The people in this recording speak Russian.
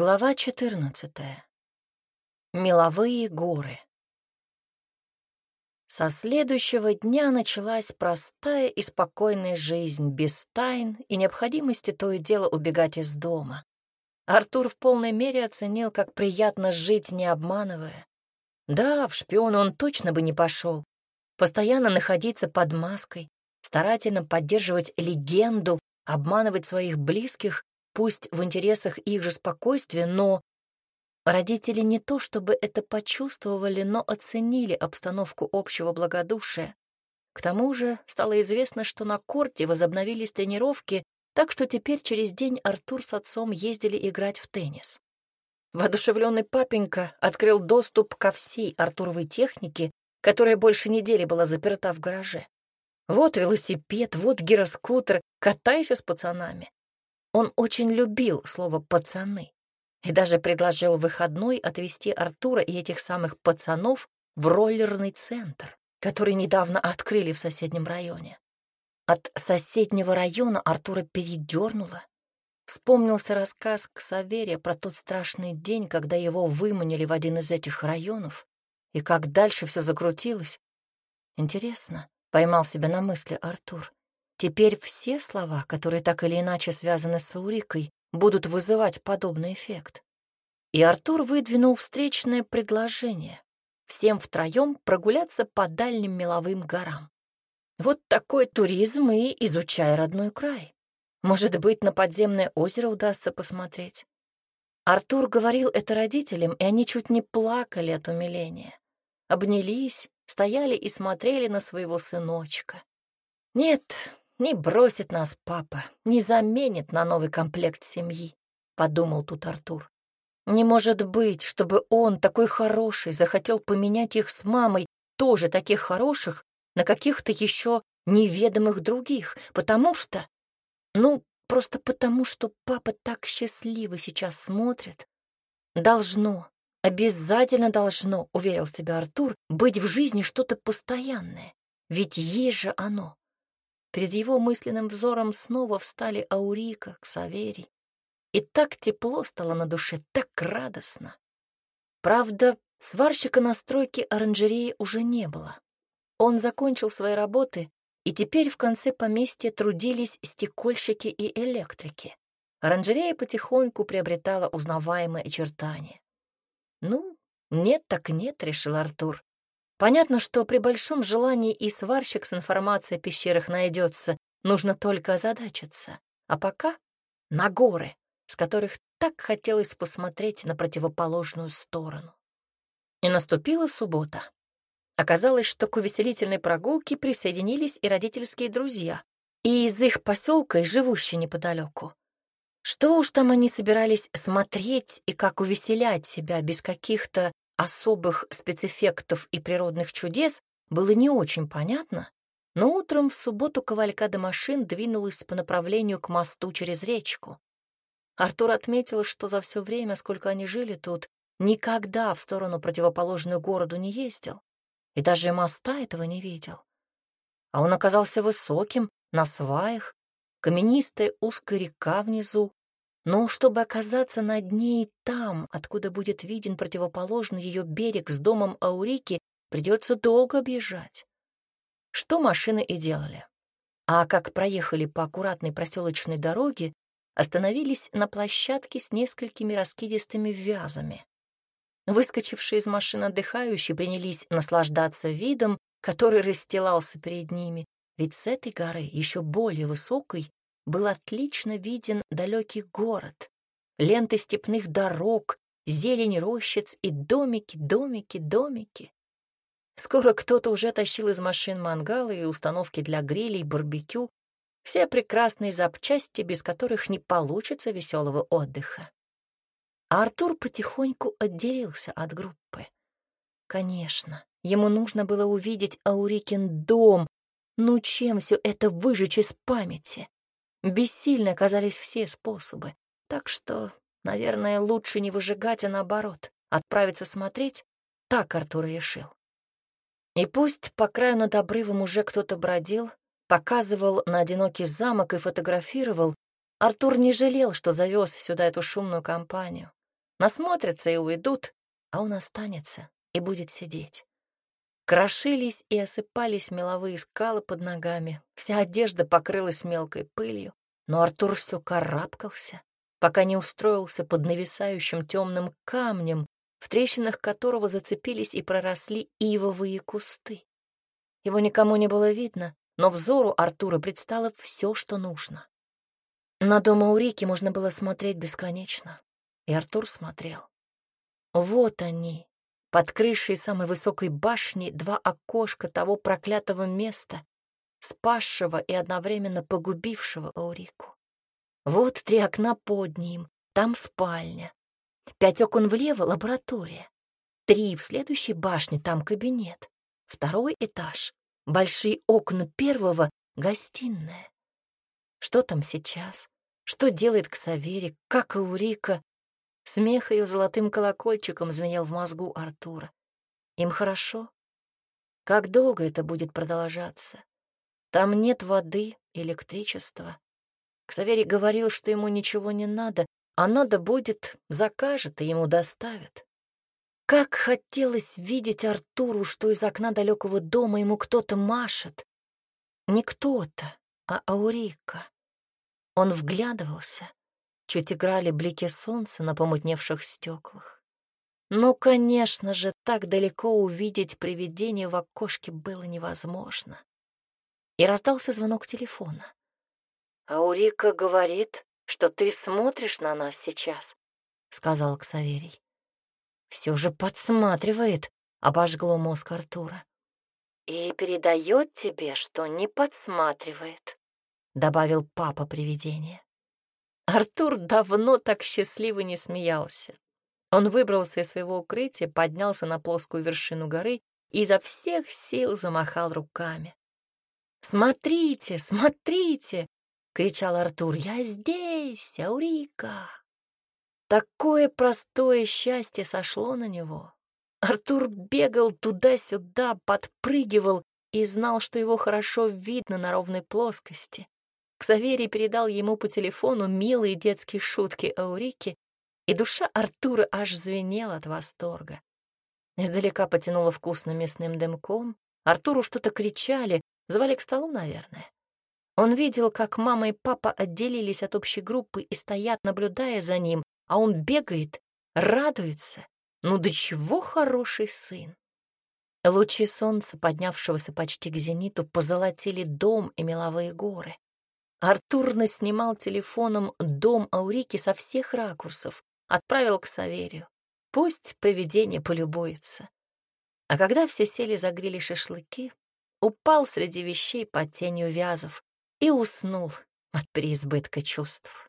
Глава 14. Меловые горы. Со следующего дня началась простая и спокойная жизнь, без тайн и необходимости то и дело убегать из дома. Артур в полной мере оценил, как приятно жить, не обманывая. Да, в шпион он точно бы не пошел. Постоянно находиться под маской, старательно поддерживать легенду, обманывать своих близких пусть в интересах их же спокойствия, но родители не то чтобы это почувствовали, но оценили обстановку общего благодушия. К тому же стало известно, что на корте возобновились тренировки, так что теперь через день Артур с отцом ездили играть в теннис. Воодушевленный папенька открыл доступ ко всей Артуровой технике, которая больше недели была заперта в гараже. Вот велосипед, вот гироскутер, катайся с пацанами. Он очень любил слово «пацаны» и даже предложил выходной отвезти Артура и этих самых пацанов в роллерный центр, который недавно открыли в соседнем районе. От соседнего района Артура передернуло. Вспомнился рассказ Ксаверия про тот страшный день, когда его выманили в один из этих районов, и как дальше все закрутилось. Интересно, поймал себя на мысли Артур. Теперь все слова, которые так или иначе связаны с Аурикой, будут вызывать подобный эффект. И Артур выдвинул встречное предложение всем втроем прогуляться по дальним меловым горам. Вот такой туризм и изучай родной край. Может быть, на подземное озеро удастся посмотреть. Артур говорил это родителям, и они чуть не плакали от умиления. Обнялись, стояли и смотрели на своего сыночка. Нет, не бросит нас папа, не заменит на новый комплект семьи, подумал тут Артур. Не может быть, чтобы он, такой хороший, захотел поменять их с мамой, тоже таких хороших, на каких-то еще неведомых других, потому что... Ну, просто потому, что папа так счастливо сейчас смотрит. Должно, обязательно должно, уверил себя Артур, быть в жизни что-то постоянное. Ведь есть же оно. Перед его мысленным взором снова встали Аурика, Ксаверий. И так тепло стало на душе, так радостно. Правда, сварщика на стройке оранжереи уже не было. Он закончил свои работы, и теперь в конце поместья трудились стекольщики и электрики. Оранжерея потихоньку приобретала узнаваемое очертание. «Ну, нет так нет», — решил Артур. Понятно, что при большом желании и сварщик с информацией о пещерах найдется, нужно только озадачиться. А пока на горы, с которых так хотелось посмотреть на противоположную сторону. И наступила суббота. Оказалось, что к увеселительной прогулке присоединились и родительские друзья, и из их поселка, и живущие неподалеку. Что уж там они собирались смотреть и как увеселять себя без каких-то особых спецэффектов и природных чудес было не очень понятно, но утром в субботу кавалькада машин двинулась по направлению к мосту через речку. Артур отметил, что за все время, сколько они жили тут, никогда в сторону противоположную городу не ездил, и даже моста этого не видел. А он оказался высоким, на сваях, каменистая узкая река внизу, но чтобы оказаться над ней там, откуда будет виден противоположный ее берег с домом Аурики, придется долго объезжать. Что машины и делали. А как проехали по аккуратной проселочной дороге, остановились на площадке с несколькими раскидистыми вязами. Выскочившие из машин отдыхающие принялись наслаждаться видом, который расстилался перед ними, ведь с этой горы, еще более высокой, был отлично виден далекий город, ленты степных дорог, зелень рощиц и домики, домики, домики. Скоро кто-то уже тащил из машин мангалы и установки для грилей, барбекю, все прекрасные запчасти, без которых не получится веселого отдыха. А Артур потихоньку отделился от группы. Конечно, ему нужно было увидеть Аурикин дом, ну чем все это выжечь из памяти? Бессильны оказались все способы. Так что, наверное, лучше не выжигать, а наоборот, отправиться смотреть. Так Артур решил. И пусть по краю над обрывом уже кто-то бродил, показывал на одинокий замок и фотографировал, Артур не жалел, что завез сюда эту шумную компанию. Насмотрятся и уйдут, а он останется и будет сидеть. Крошились и осыпались меловые скалы под ногами, вся одежда покрылась мелкой пылью, но Артур все карабкался, пока не устроился под нависающим темным камнем, в трещинах которого зацепились и проросли ивовые кусты. Его никому не было видно, но взору Артура предстало все, что нужно. На дом Аурики можно было смотреть бесконечно, и Артур смотрел. Вот они, под крышей самой высокой башни, два окошка того проклятого места, спасшего и одновременно погубившего Аурику. Вот три окна под ним, там спальня. Пять окон влево — лаборатория. Три в следующей башне, там кабинет. Второй этаж Большие окна первого — гостиная. Что там сейчас? Что делает Ксавери? Как и Урика? Смех ее золотым колокольчиком звенел в мозгу Артура. Им хорошо? Как долго это будет продолжаться? Там нет воды, электричества. Ксавери говорил, что ему ничего не надо, а надо будет, закажет и ему доставят. Как хотелось видеть Артуру, что из окна далекого дома ему кто-то машет. Не кто-то, а Аурика. Он вглядывался. Чуть играли блики солнца на помутневших стеклах. Ну, конечно же, так далеко увидеть привидение в окошке было невозможно. И раздался звонок телефона. «Аурика говорит, что ты смотришь на нас сейчас», — сказал Ксаверий. Все же подсматривает, обожгло мозг Артура. И передает тебе, что не подсматривает, добавил папа привидение. Артур давно так счастливо не смеялся. Он выбрался из своего укрытия, поднялся на плоскую вершину горы и изо всех сил замахал руками. «Смотрите, смотрите!» — кричал Артур. «Я здесь, Аурика!» Такое простое счастье сошло на него. Артур бегал туда-сюда, подпрыгивал и знал, что его хорошо видно на ровной плоскости. Ксаверий передал ему по телефону милые детские шутки Аурике, и душа Артура аж звенела от восторга. Издалека потянуло вкусным мясным дымком. Артуру что-то кричали, звали к столу, наверное. Он видел, как мама и папа отделились от общей группы и стоят, наблюдая за ним, а он бегает, радуется. Ну до чего хороший сын. Лучи солнца, поднявшегося почти к зениту, позолотили дом и меловые горы. Артур наснимал телефоном дом Аурики со всех ракурсов, отправил к Саверию. Пусть привидение полюбуется. А когда все сели загрели шашлыки, упал среди вещей под тенью вязов и уснул от переизбытка чувств.